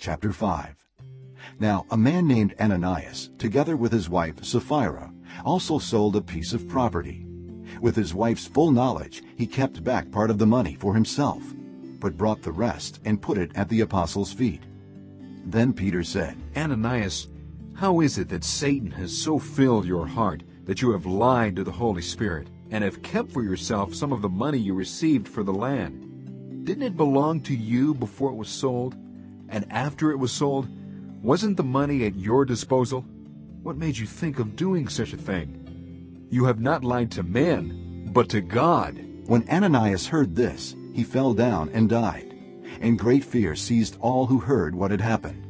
Chapter 5 Now a man named Ananias, together with his wife Sapphira, also sold a piece of property. With his wife's full knowledge, he kept back part of the money for himself, but brought the rest and put it at the apostles' feet. Then Peter said, Ananias, how is it that Satan has so filled your heart that you have lied to the Holy Spirit and have kept for yourself some of the money you received for the land? Didn't it belong to you before it was sold? And after it was sold, wasn't the money at your disposal? What made you think of doing such a thing? You have not lied to men, but to God. When Ananias heard this, he fell down and died, and great fear seized all who heard what had happened.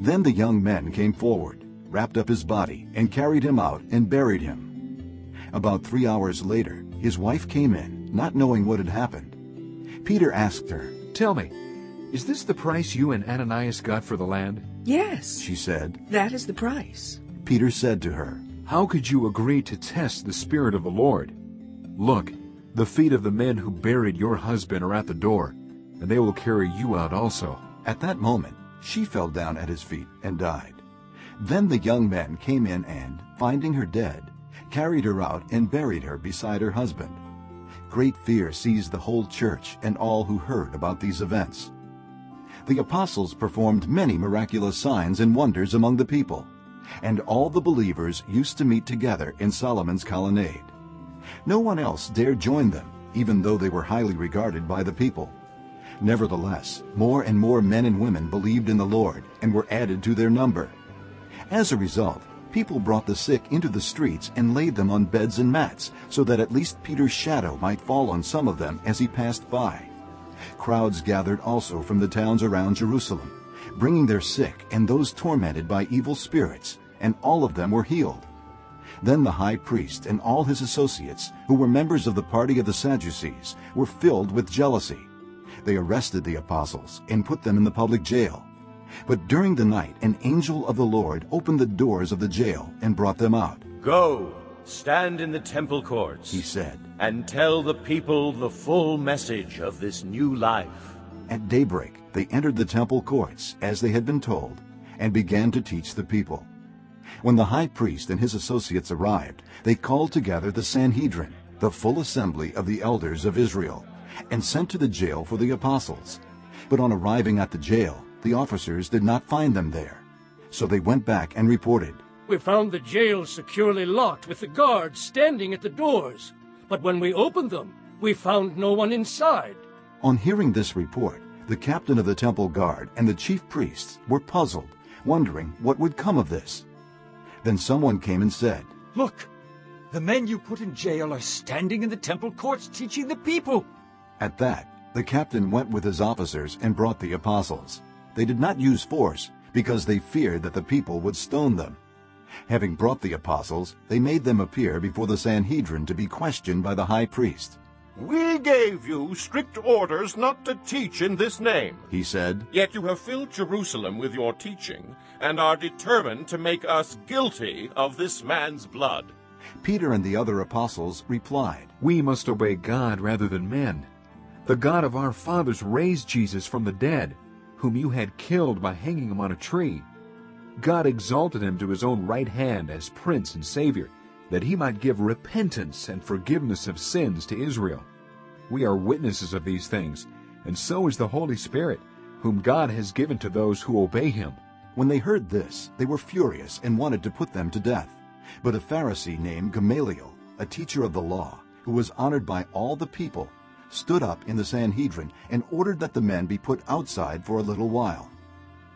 Then the young men came forward, wrapped up his body, and carried him out and buried him. About three hours later, his wife came in, not knowing what had happened. Peter asked her, Tell me, is this the price you and Ananias got for the land? Yes, She said. that is the price. Peter said to her, How could you agree to test the Spirit of the Lord? Look, the feet of the men who buried your husband are at the door, and they will carry you out also. At that moment, she fell down at his feet and died. Then the young men came in and, finding her dead, carried her out and buried her beside her husband. Great fear seized the whole church and all who heard about these events. The apostles performed many miraculous signs and wonders among the people, and all the believers used to meet together in Solomon's colonnade. No one else dared join them, even though they were highly regarded by the people. Nevertheless, more and more men and women believed in the Lord and were added to their number. As a result, people brought the sick into the streets and laid them on beds and mats so that at least Peter's shadow might fall on some of them as he passed by. Crowds gathered also from the towns around Jerusalem, bringing their sick and those tormented by evil spirits, and all of them were healed. Then the high priest and all his associates, who were members of the party of the Sadducees, were filled with jealousy. They arrested the apostles and put them in the public jail. But during the night an angel of the Lord opened the doors of the jail and brought them out. Go, stand in the temple courts, He said, and tell the people the full message of this new life. At daybreak they entered the temple courts, as they had been told, and began to teach the people. When the high priest and his associates arrived, they called together the Sanhedrin, the full assembly of the elders of Israel, and sent to the jail for the apostles. But on arriving at the jail, the officers did not find them there. So they went back and reported, We found the jail securely locked with the guards standing at the doors. But when we opened them, we found no one inside. On hearing this report, the captain of the temple guard and the chief priests were puzzled, wondering what would come of this. Then someone came and said, Look, the men you put in jail are standing in the temple courts teaching the people. At that, the captain went with his officers and brought the apostles. They did not use force because they feared that the people would stone them. Having brought the apostles, they made them appear before the Sanhedrin to be questioned by the high priest. We gave you strict orders not to teach in this name. He said, Yet you have filled Jerusalem with your teaching, and are determined to make us guilty of this man's blood. Peter and the other apostles replied, We must obey God rather than men. The God of our fathers raised Jesus from the dead, whom you had killed by hanging him on a tree. God exalted him to his own right hand as Prince and Savior, that he might give repentance and forgiveness of sins to Israel. We are witnesses of these things, and so is the Holy Spirit, whom God has given to those who obey him. When they heard this, they were furious and wanted to put them to death. But a Pharisee named Gamaliel, a teacher of the law, who was honored by all the people, stood up in the Sanhedrin and ordered that the men be put outside for a little while.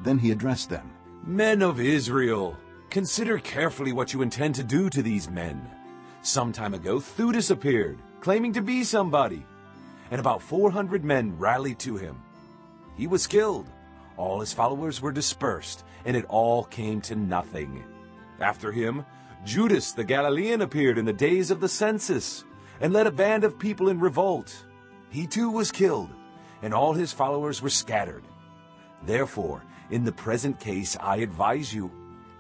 Then he addressed them. Men of Israel, consider carefully what you intend to do to these men. Some time ago, Theudas appeared, claiming to be somebody, and about 400 men rallied to him. He was killed. All his followers were dispersed, and it all came to nothing. After him, Judas the Galilean appeared in the days of the census and led a band of people in revolt. He too was killed, and all his followers were scattered. Therefore, in the present case, I advise you,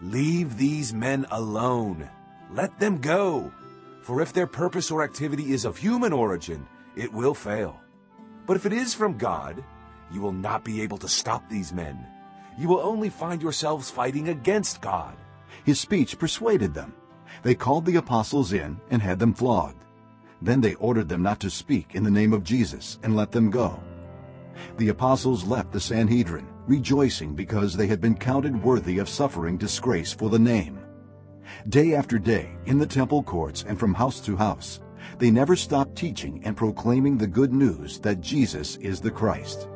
leave these men alone. Let them go. For if their purpose or activity is of human origin, it will fail. But if it is from God, you will not be able to stop these men. you will only find yourselves fighting against God. His speech persuaded them. They called the apostles in and had them flogged. Then they ordered them not to speak in the name of Jesus and let them go. The apostles left the Sanhedrin, rejoicing because they had been counted worthy of suffering disgrace for the name. Day after day, in the temple courts and from house to house, they never stopped teaching and proclaiming the good news that Jesus is the Christ.